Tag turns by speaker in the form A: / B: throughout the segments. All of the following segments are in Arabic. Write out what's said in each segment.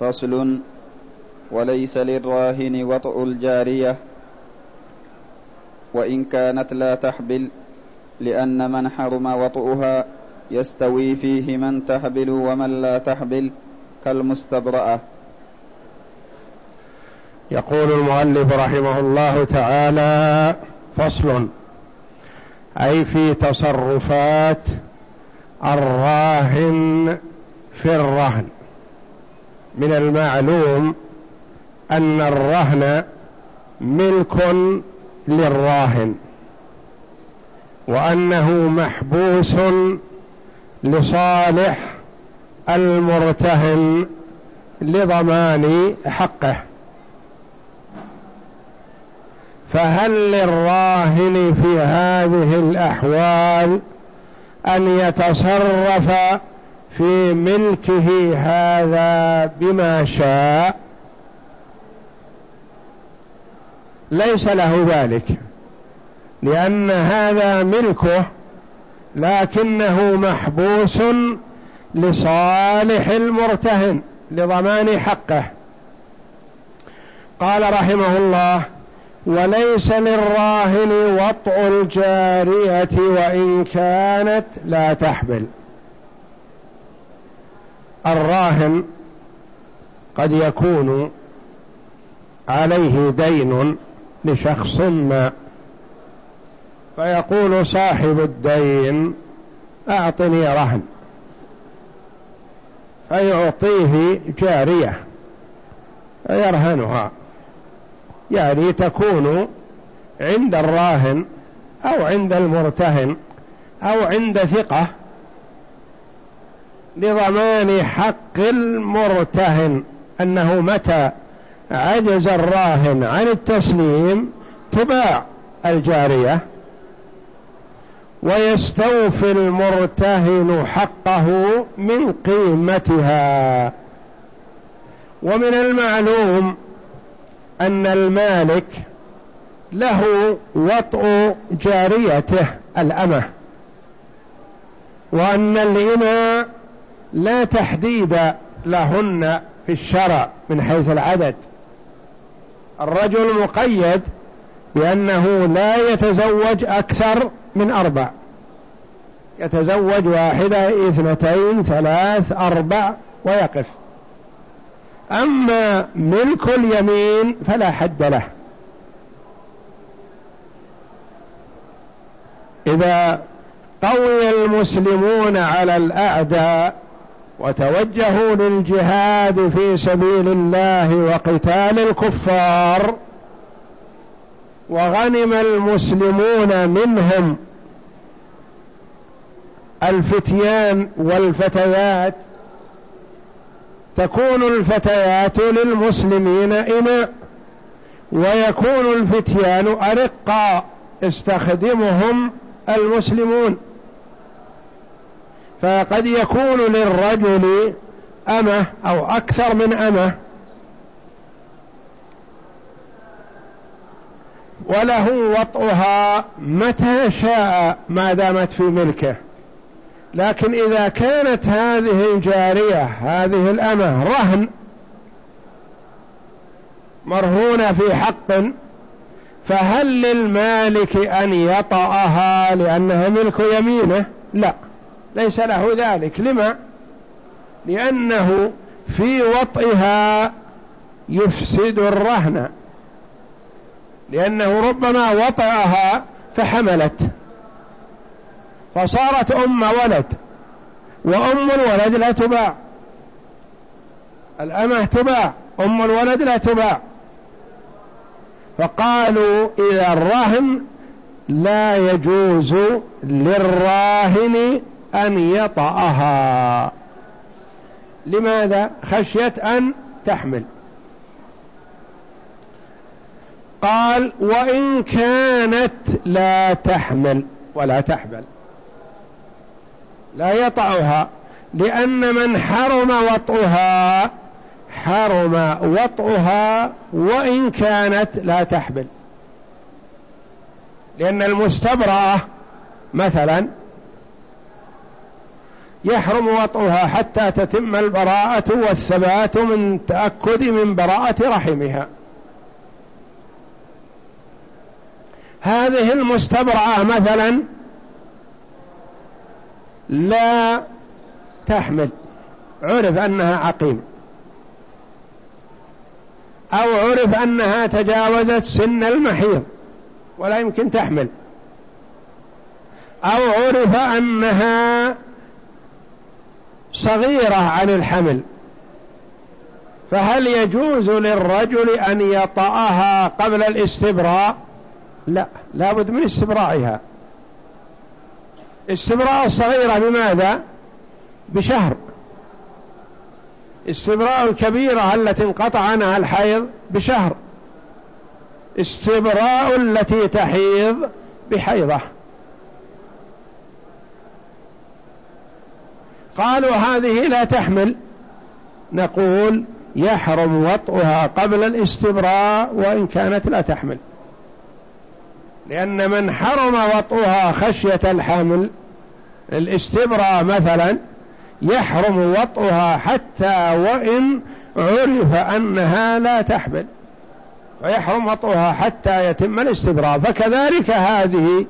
A: فصل وليس للراهن وطء الجارية وإن كانت لا تحبل لأن من حرم وطؤها يستوي فيه من تحبل ومن لا تحبل كالمستبرأة.
B: يقول المؤلف رحمه الله تعالى فصل أي في تصرفات الراهن في الرهن. من المعلوم أن الرهن ملك للراهن وأنه محبوس لصالح المرتهن لضمان حقه. فهل للراهن في هذه الأحوال أن يتصرف في ملكه هذا بما شاء ليس له ذلك لأن هذا ملكه لكنه محبوس لصالح المرتهن لضمان حقه. قال رحمه الله وليس للراهن وطء الجارية وإن كانت لا تحبل الراهن قد يكون عليه دين لشخص ما. فيقول صاحب الدين أعطني رهن. فيعطيه جارية فيرهنها. يعني تكون عند الراهن أو عند المرتهن أو عند ثقة. لضمان حق المرتهن أنه متى عجز الراهن عن التسليم تباع الجارية ويستوفي المرتهن حقه من قيمتها. ومن المعلوم أن المالك له وطء جاريته الأمة وأن الإماء لا تحديد لهن في الشرع من حيث العدد. الرجل مقيد بأنه لا يتزوج أكثر من أربع. يتزوج واحدة اثنتين ثلاث أربع ويقف. أما ملك اليمين فلا حد له. إذا قوي المسلمون على الأعداء وتوجهوا للجهاد في سبيل الله وقتال الكفار وغنم المسلمون منهم الفتيان والفتيات تكون الفتيات للمسلمين إماء ويكون الفتيان أرقا يستخدمهم المسلمون. فقد يكون للرجل أمة أو أكثر من أمة. وله وطئها متى شاء ما دامت في ملكه. لكن إذا كانت هذه الجارية هذه الأمة رهن مرهونة في حق فهل للمالك أن يطأها لأنها ملك يمينه؟ لا. ليس له ذلك. لما؟ لأنه في وطئها يفسد الرهن. لأنه ربما وطئها فحملت. فصارت أم ولد وأم الولد لا تباع. الأمة تباع أم الولد لا تباع. فقالوا إذا الرهن لا يجوز للراهن أن يطأها. لماذا؟ خشية أن تحمل. قال وإن كانت لا تحمل ولا تحبل لا يطعها لأن من حرم وطئها حرم وطئها وإن كانت لا تحبل لأن المستبرأة مثلا يحرم وطئها حتى تتم البراءة والثبات من تأكد من براءة رحمها. هذه المستبرعة مثلا لا تحمل عرف أنها عقيم أو عرف أنها تجاوزت سن المحيض ولا يمكن تحمل أو عرف أنها صغيرة عن الحمل. فهل يجوز للرجل أن يطأها قبل الاستبراء؟ لا لابد من استبراءها استبراء الصغيرة بماذا؟ بشهر. استبراء الكبيرة التي انقطع عنها الحيض بشهر. استبراء التي تحيض بحيضة. قالوا هذه لا تحمل. نقول يحرم وطئها قبل الاستبراء وإن كانت لا تحمل. لأن من حرم وطئها خشية الحمل الاستبراء مثلا يحرم وطئها حتى وإن عرف أنها لا تحمل. فيحرم وطئها حتى يتم الاستبراء. فكذلك هذه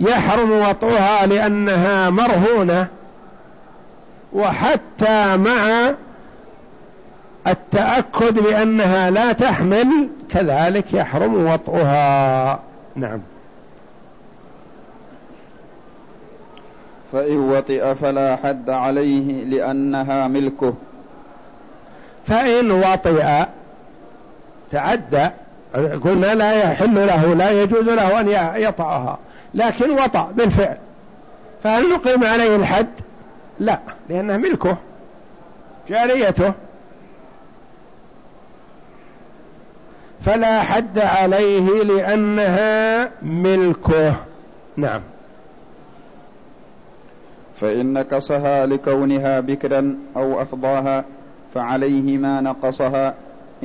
B: يحرم وطئها لأنها مرهونة. وحتى مع التأكد بأنها لا تحمل كذلك يحرم وطئها. نعم.
A: فإن وطئ فلا حد عليه لأنها ملكه.
B: فإن وطئ تعدى قلنا لا يحل له لا يجوز له أن يطعها لكن وطأ بالفعل. فهل نقيم عليه الحد؟ لا لأنها ملكه جاريته. فلا حد عليه لأنها ملكه. نعم.
A: فإن نقصها لكونها بكرا أو أفضاها فعليه ما نقصها.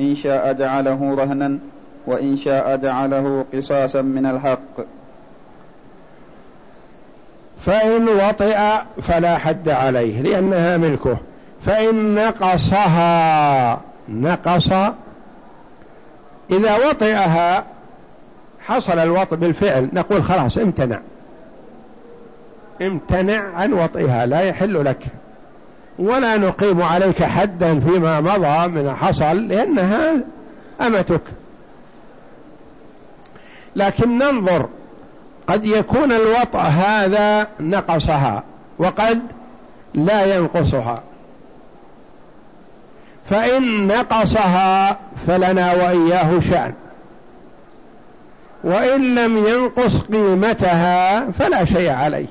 A: إن شاء جعله رهنا وإن شاء جعله قصاصا من الحق.
B: فإن وطئ فلا حد عليه لأنها ملكه. فإن نقصها نقص. إذا وطئها حصل الوطئ بالفعل نقول خلاص امتنع. امتنع عن وطئها لا يحل لك. ولا نقيم عليك حدا فيما مضى من حصل لأنها أمتك. لكن ننظر قد يكون الوطأ هذا نقصها وقد لا ينقصها. فإن نقصها فلنا وإياه شأن. وإن لم ينقص قيمتها فلا شيء عليه.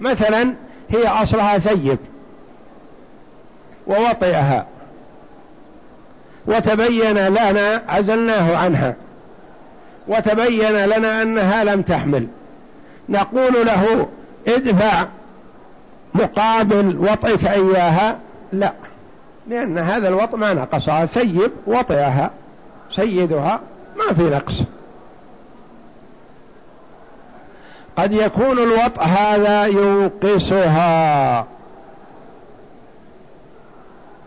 B: مثلا هي أصلها ثيب ووطئها. وتبين لنا عزلناه عنها. وتبين لنا أنها لم تحمل. نقول له ادفع مقابل وطئك إياها. لا لأن هذا الوطء ما نقصها ثيب وطئها سيدها ما في نقص. قد يكون الوطء هذا ينقصها.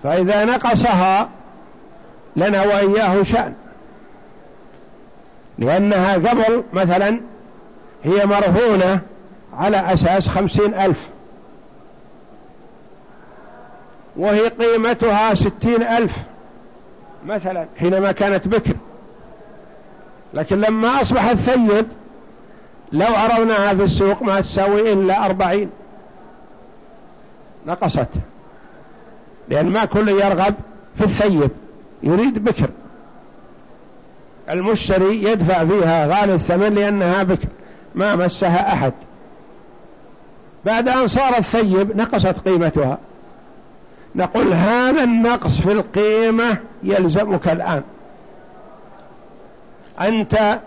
B: فإذا نقصها لنا وإياه شأن. لأنها قبل مثلا هي مرهونة على أساس خمسين ألف. وهي قيمتها ستين ألف مثلا حينما كانت بكر. لكن لما أصبحت ثيب لو عرضناها في السوق ما تساوي إلا أربعين. نقصت. لأن ما كل يرغب في الثيب يريد بكر. المشتري يدفع فيها غالي الثمن لأنها بكر ما مسها أحد. بعد أن صارت ثيب نقصت قيمتها. نقول هذا النقص في القيمة يلزمك الآن. أنت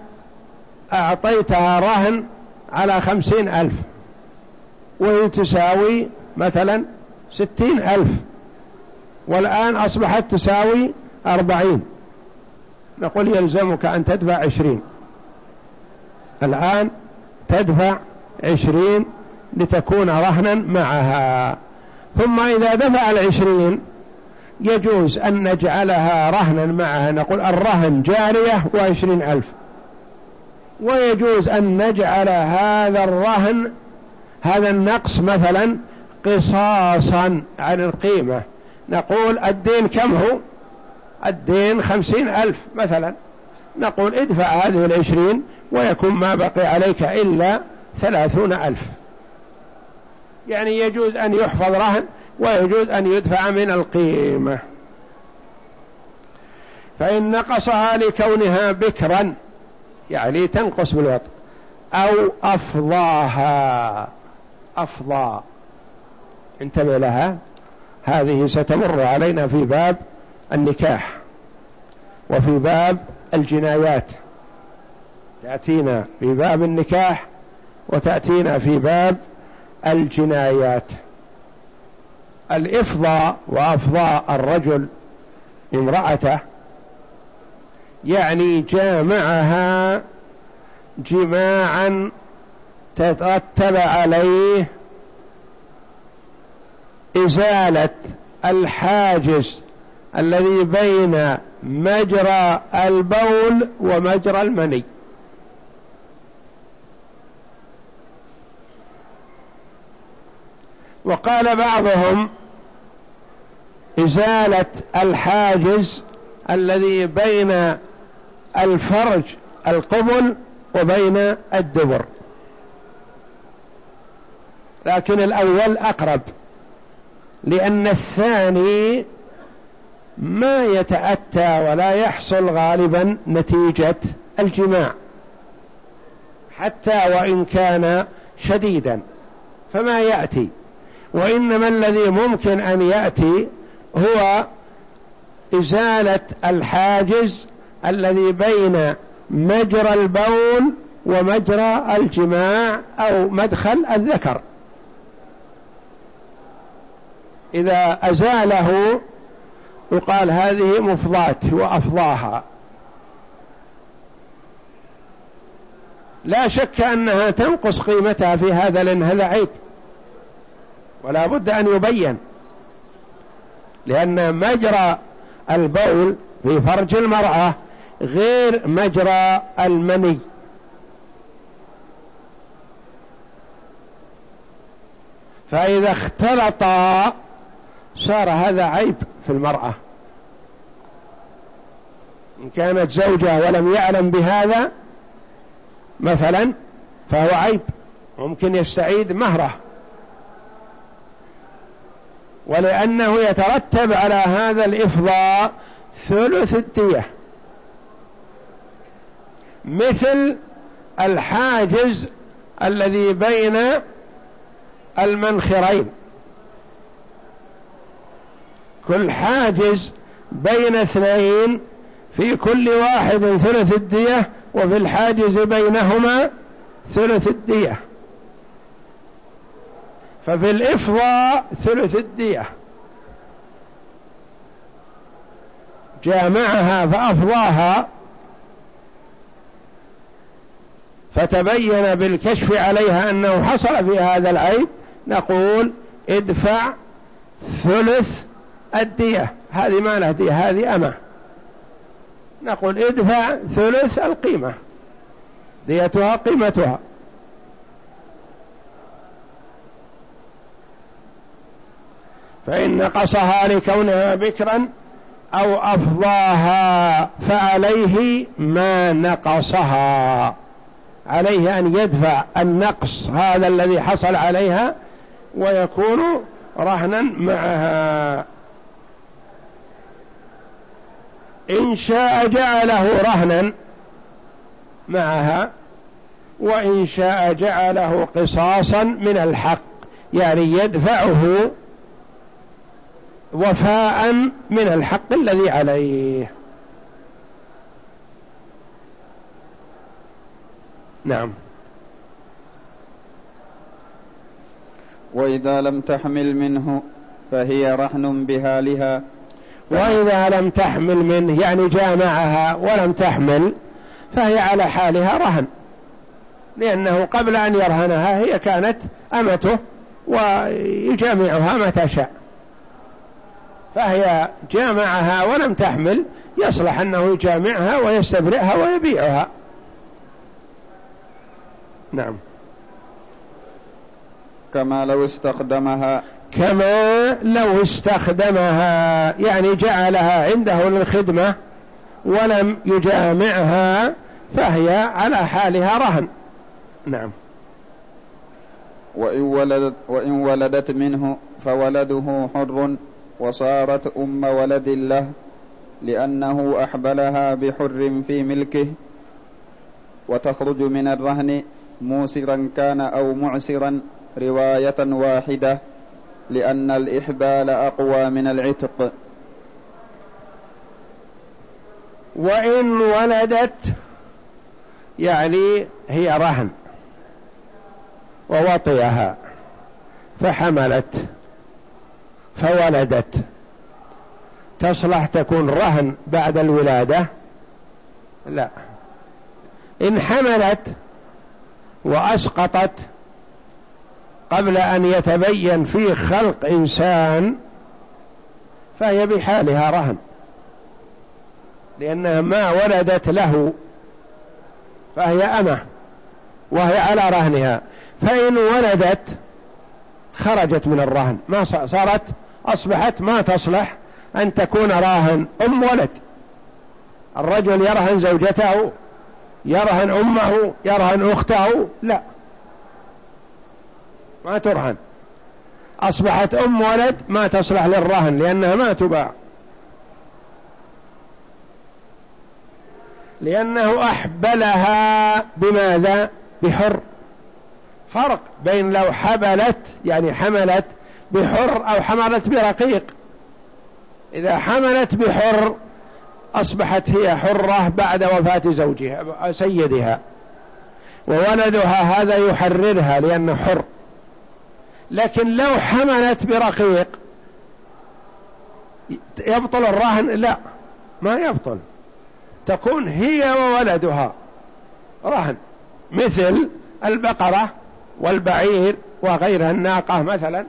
B: أعطيتها رهن على خمسين ألف وهي تساوي مثلا ستين ألف والآن أصبحت تساوي أربعين. نقول يلزمك أن تدفع عشرين. الآن تدفع عشرين لتكون رهنا معها. ثم إذا دفع العشرين يجوز أن نجعلها رهنا معها. نقول الرهن جارية وعشرين ألف. ويجوز أن نجعل هذا الرهن هذا النقص مثلا قصاصا عن القيمة. نقول الدين كم هو؟ الدين خمسين ألف مثلا. نقول ادفع هذه العشرين ويكون ما بقي عليك إلا ثلاثون ألف. يعني يجوز أن يحفظ رهن ويجوز أن يدفع من القيمة. فإن نقصها لكونها بكرا يعني تنقص بالوطن أو أفضاها. أفضى. انتبه لها. هذه ستمر علينا في باب النكاح وفي باب الجنايات. تأتينا في باب النكاح وتأتينا في باب الجنايات. الإفضاء وأفضاء الرجل امرأته يعني جامعها جماعا تترتب عليه إزالة الحاجز الذي بين مجرى البول ومجرى المني. وقال بعضهم إزالة الحاجز الذي بين الفرج القبل وبين الدبر. لكن الأول أقرب لأن الثاني ما يتأتى ولا يحصل غالبا نتيجة الجماع. حتى وإن كان شديدا فما يأتي. وإنما الذي ممكن أن يأتي هو إزالة الحاجز الذي بين مجرى البول ومجرى الجماع أو مدخل الذكر. إذا أزاله يقال هذه مفضات وأفضاها. لا شك أنها تنقص قيمتها في هذا لأن هذا عيب. ولا بد أن يبين. لأن مجرى البول في فرج المرأة غير مجرى المني. فإذا اختلطا صار هذا عيب في المرأة. إن كانت زوجة ولم يعلم بهذا مثلا فهو عيب. ممكن يستعيد مهرة. ولأنه يترتب على هذا الإفضاء ثلث الدية. مثل الحاجز الذي بين المنخرين. كل حاجز بين اثنين في كل واحد ثلث الدية وفي الحاجز بينهما ثلث الدية. ففي الإفضاء ثلث الدية. جامعها فأفضاها. فتبين بالكشف عليها أنه حصل في هذا العيب نقول ادفع ثلث الدية هذه ما له دية هذه أمة. نقول ادفع ثلث القيمة. ديتها قيمتها. فإن نقصها لكونها بكرا أو أفضاها فعليه ما نقصها. عليه أن يدفع النقص هذا الذي حصل عليها ويكون رهنا معها. إن شاء جعله رهنا معها وإن شاء جعله قصاصا من الحق يعني يدفعه وفاء من الحق الذي عليه. نعم.
A: وإذا لم تحمل منه فهي رهن بهالها
B: وإذا لم تحمل منه يعني جامعها ولم تحمل فهي على حالها رهن. لأنه قبل أن يرهنها هي كانت أمته ويجامعها متى شاء. فهي جامعها ولم تحمل يصلح أنه يجامعها ويستبرئها ويبيعها. نعم.
A: كما لو استخدمها.
B: كما لو استخدمها يعني جعلها عنده للخدمة ولم يجامعها فهي على حالها رهن. نعم.
A: وإن ولدت, وإن ولدت منه فولده حر وصارت أم ولد له لأنه أحبلها بحر في ملكه. وتخرج من الرهن موسرا كان أو معسرا. رواية واحدة لأن الإحبال أقوى من العتق.
B: وإن ولدت يعني هي رهن ووطئها فحملت فولدت. تصلح تكون رهن بعد الولادة؟ لا. إن حملت وأسقطت قبل أن يتبين في خلق إنسان فهي بحالها رهن. لأنها ما ولدت له فهي أمة وهي على رهنها. فإن ولدت خرجت من الرهن. ما صارت أصبحت ما تصلح أن تكون راهن أم ولد. الرجل يرهن زوجته يرهن أمه يرهن أخته لا. ما ترهن. أصبحت أم ولد ما تصلح للرهن لأنها ما تباع. لأنه أحبلها بماذا؟ بحر. فرق بين لو حبلت يعني حملت بحر أو حملت برقيق. إذا حملت بحر أصبحت هي حرة بعد وفاة زوجها سيدها. وولدها هذا يحررها لأنه حر. لكن لو حملت برقيق يبطل الرهن لا ما يبطل. تكون هي وولدها رهن مثل البقرة والبعير وغيرها. الناقة مثلا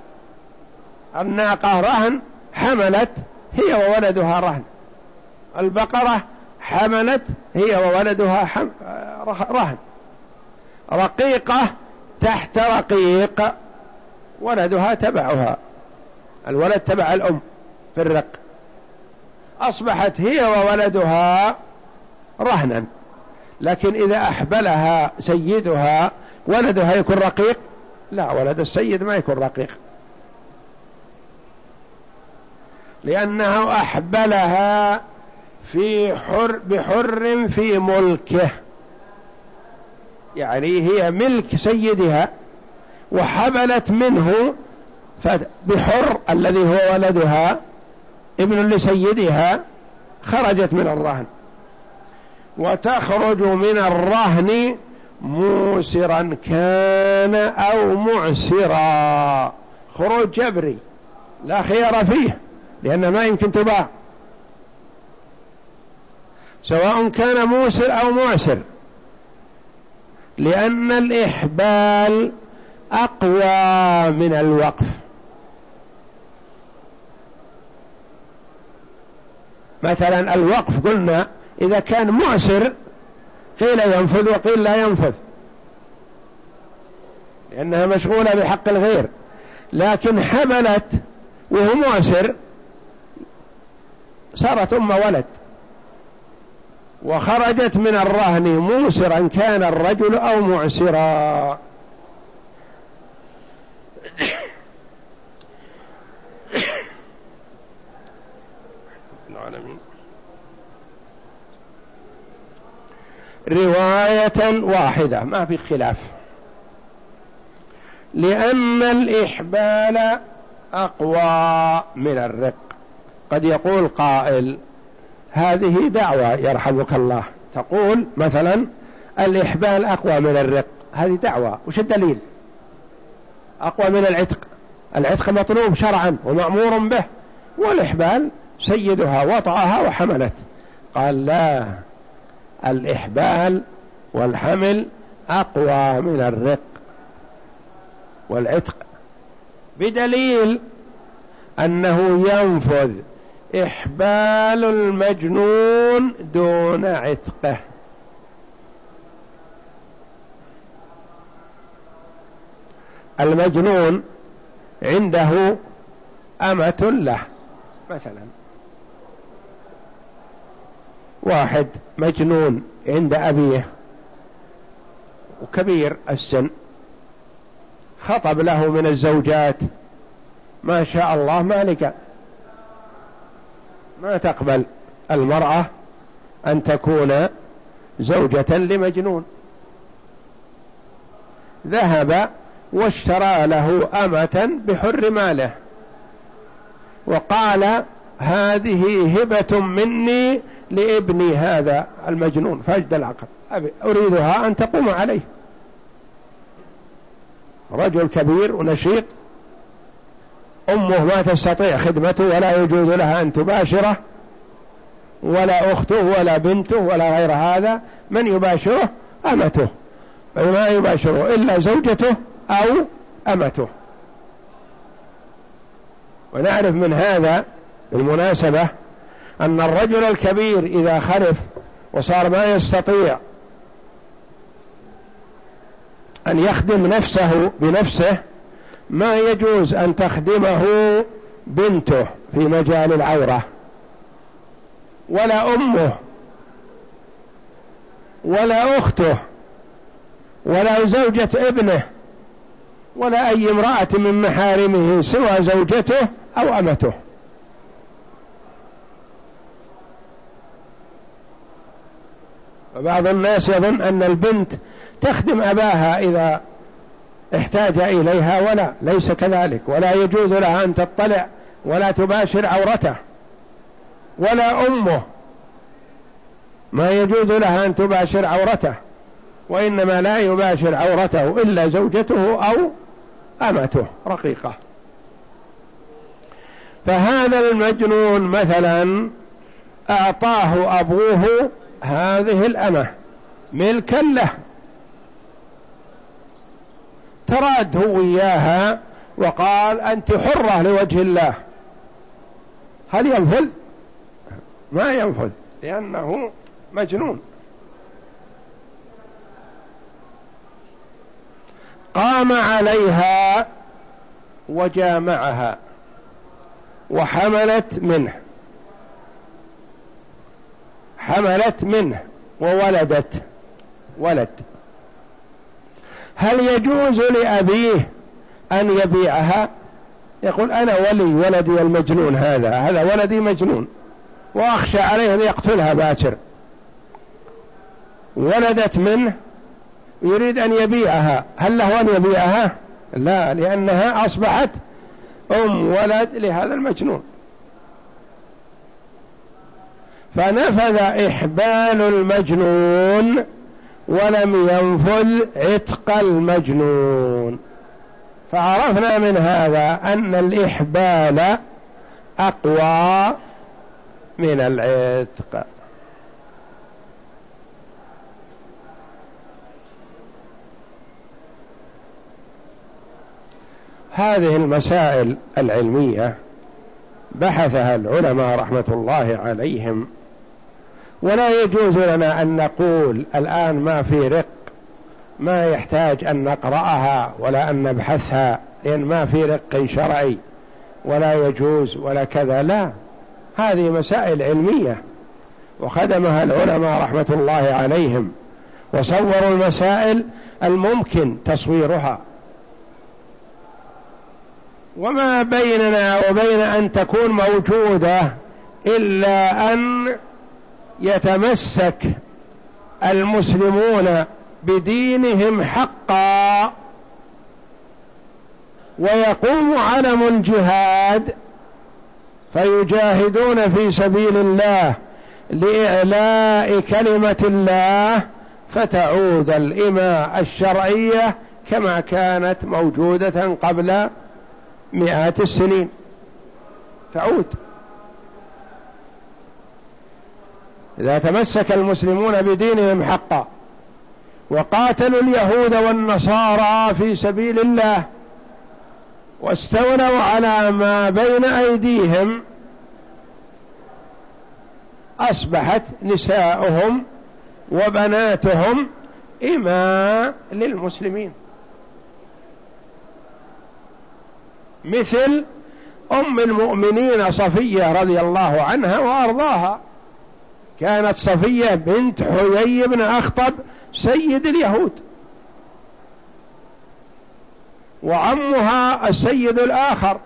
B: الناقة رهن حملت هي وولدها رهن البقرة حملت هي وولدها. رهن رقيقة تحت رقيق. ولدها تبعها. الولد تبع الأم في الرق. أصبحت هي وولدها رهنا. لكن إذا أحبلها سيدها ولدها يكون رقيق؟ لا ولد السيد ما يكون رقيق. لأنه أحبلها في حر بحر في ملكه. يعني هي ملك سيدها. وحبلت منه بحر الذي هو ولدها ابن لسيدها خرجت من الرهن. وتخرج من الرهن موسرا كان أو معسرا. خروج جبري. لا خيار فيه لأنه ما يمكن تباع. سواء كان موسر أو معسر. لأن الإحبال أقوى من الوقف. مثلا الوقف قلنا إذا كان معسر قيل ينفذ وقيل لا ينفذ. لأنها مشغولة بحق الغير. لكن حملت وهو معسر صارت أم ولد. وخرجت من الرهن موسرا كان الرجل أو معسرا. العالمين. رواية واحدة ما في خلاف. لأن الإحبال أقوى من الرق. قد يقول قائل هذه دعوة يرحمك الله. تقول مثلا الإحبال أقوى من الرق. هذه دعوة. وش الدليل؟ أقوى من العتق. العتق مطلوب شرعا ومأمور به والإحبال سيدها وطعها وحملت قال لا الإحبال والحمل أقوى من الرق. والعتق بدليل أنه ينفذ إحبال المجنون دون عتقه. المجنون عنده أمة له مثلا. واحد مجنون عند أبيه وكبير السن خطب له من الزوجات ما شاء الله مالك ما تقبل المرأة أن تكون زوجة لمجنون. ذهب واشترى له أمة بحر ماله. وقال هذه هبة مني لابني هذا المجنون فاجد العقل. أريدها أن تقوم عليه. رجل كبير ونشيط. أمه ما تستطيع خدمته ولا يجوز لها أن تباشره ولا أخته ولا بنته ولا غير هذا من يباشره؟ أمته. ما يباشره إلا زوجته أو أمته. ونعرف من هذا بالمناسبة أن الرجل الكبير إذا خرف وصار ما يستطيع أن يخدم نفسه بنفسه ما يجوز أن تخدمه بنته في مجال العورة ولا أمه ولا أخته ولا زوجة ابنه. ولا أي امرأة من محارمه سوى زوجته أو أمته. وبعض الناس يظن أن البنت تخدم أباها إذا احتاج إليها ولا ليس كذلك. ولا يجوز لها أن تطلع ولا تباشر عورته. ولا أمه. ما يجوز لها أن تباشر عورته. وإنما لا يباشر عورته إلا زوجته أو أمته رقيقة. فهذا المجنون مثلا أعطاه أبوه هذه الأمة ملكا له. تراده وياها وقال أنت حرة لوجه الله. هل ينفذ؟ ما ينفذ لأنه مجنون. قام عليها وجامعها وحملت منه. حملت منه وولدت. ولد. هل يجوز لأبيه أن يبيعها؟ يقول أنا ولي ولدي المجنون هذا هذا ولدي مجنون. وأخشى عليه أن يقتلها باكر. ولدت منه يريد أن يبيعها. هل له أن يبيعها؟ لا لأنها أصبحت أم ولد لهذا المجنون. فنفذ إحبال المجنون ولم ينفذ عتق المجنون. فعرفنا من هذا أن الإحبال أقوى من العتق. هذه المسائل العلمية بحثها العلماء رحمة الله عليهم. ولا يجوز لنا أن نقول الآن ما في رق ما يحتاج أن نقرأها ولا أن نبحثها لأن ما في رق شرعي ولا يجوز ولا كذا. لا هذه مسائل علمية وخدمها العلماء رحمة الله عليهم وصوروا المسائل الممكن تصويرها. وما بيننا وبين أن تكون موجودة إلا أن يتمسك المسلمون بدينهم حقا ويقوم علم الجهاد فيجاهدون في سبيل الله لإعلاء كلمة الله فتعود الإماء الشرعية كما كانت موجودة قبل مئات السنين. تعود. إذا تمسك المسلمون بدينهم حقا وقاتلوا اليهود والنصارى في سبيل الله واستولوا على ما بين أيديهم أصبحت نساؤهم وبناتهم إماء للمسلمين. مثل أم المؤمنين صفية رضي الله عنها وأرضاها. كانت صفية بنت حيي بن أخطب سيد اليهود. وعمها السيد الآخر.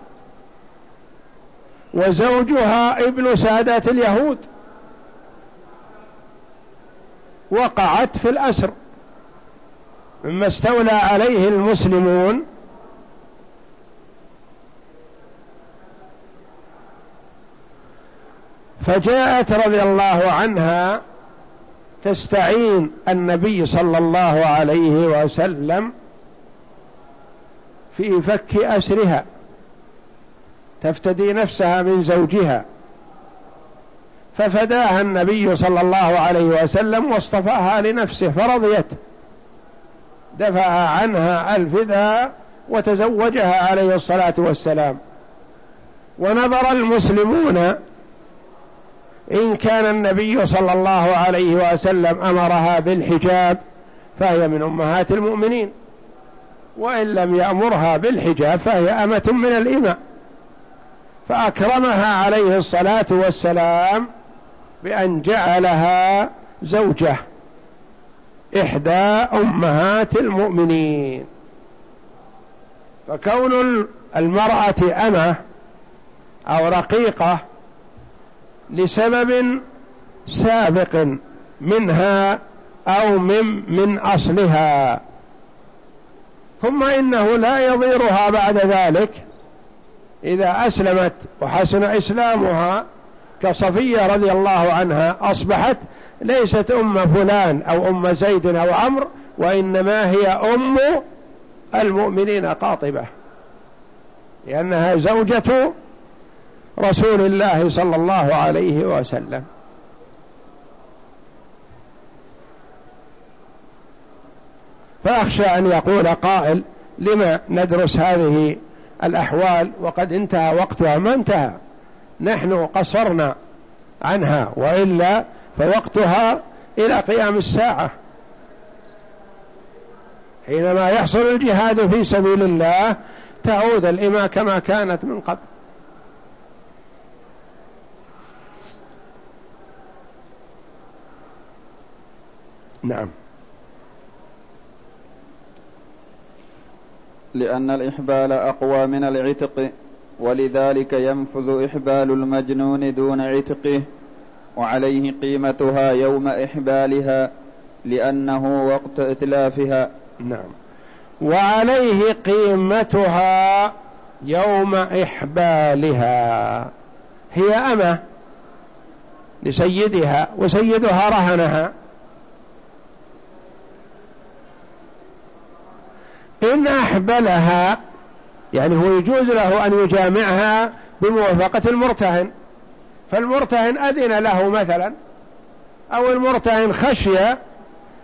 B: وزوجها ابن سادات اليهود. وقعت في الأسر. مما استولى عليه المسلمون فجاءت رضي الله عنها تستعين النبي صلى الله عليه وسلم في فك أسرها تفتدي نفسها من زوجها. ففداها النبي صلى الله عليه وسلم واصطفاها لنفسه فرضيت. دفع عنها الفداء وتزوجها عليه الصلاة والسلام. ونظر المسلمون إن كان النبي صلى الله عليه وسلم أمرها بالحجاب فهي من أمهات المؤمنين. وإن لم يأمرها بالحجاب فهي أمة من الإماء. فأكرمها عليه الصلاة والسلام بأن جعلها زوجة إحدى أمهات المؤمنين. فكون المرأة أمة أو رقيقة لسبب سابق منها أو من, من أصلها. ثم إنه لا يضيرها بعد ذلك إذا أسلمت وحسن إسلامها كصفية رضي الله عنها أصبحت ليست أم فلان أو أم زيد أو عمرو وإنما هي أم المؤمنين قاطبة لأنها زوجة رسول الله صلى الله عليه وسلم. فأخشى أن يقول قائل لما ندرس هذه الأحوال وقد انتهى وقتها؟ ما انتهى. نحن قصرنا عنها وإلا فوقتها إلى قيام الساعة. حينما يحصل الجهاد في سبيل الله تعود الإماء كما كانت من قبل. نعم.
A: لأن الإحبال أقوى من العتق ولذلك ينفذ إحبال المجنون دون عتقه وعليه قيمتها يوم إحبالها لأنه وقت إتلافها.
B: نعم. وعليه قيمتها يوم إحبالها. هي أمة لسيدها وسيدها رهنها. إن أحبلها يعني هو يجوز له أن يجامعها بموافقة المرتهن. فالمرتهن أذن له مثلا أو المرتهن خشي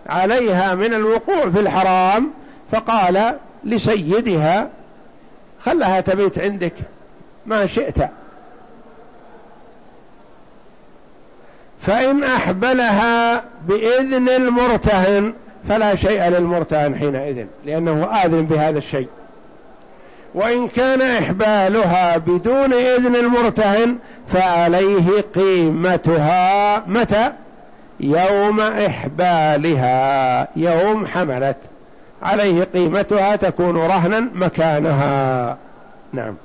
B: عليها من الوقوع في الحرام فقال لسيدها خلها تبيت عندك ما شئت. فإن أحبلها بإذن المرتهن فلا شيء للمرتهن حينئذ لأنه آذن بهذا الشيء. وإن كان إحبالها بدون إذن المرتهن فعليه قيمتها متى؟ يوم إحبالها يوم حملت. عليه قيمتها تكون رهنا مكانها. نعم.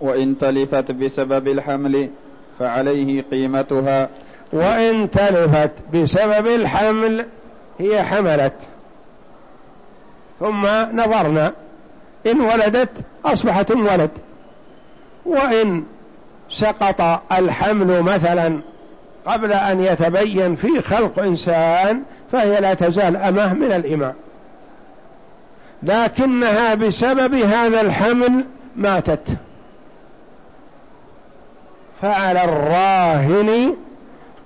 A: وإن تلفت بسبب الحمل فعليه قيمتها.
B: وإن تلفت بسبب الحمل هي حملت. ثم نظرنا إن ولدت أصبحت ولد. وإن سقط الحمل مثلا قبل أن يتبين في خلق إنسان فهي لا تزال أمة من الإماء. لكنها بسبب هذا الحمل ماتت. فعلى الراهن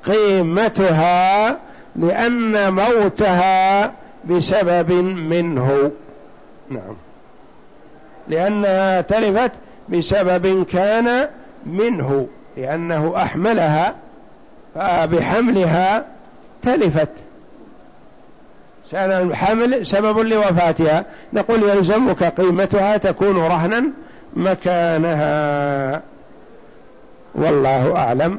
B: قيمتها لأن موتها بسبب منه. نعم. لأنها تلفت بسبب كان منه لأنه أحملها فبحملها تلفت. كان الحمل سبب لوفاتها. نقول يلزمك قيمتها تكون رهنا مكانها. والله أعلم.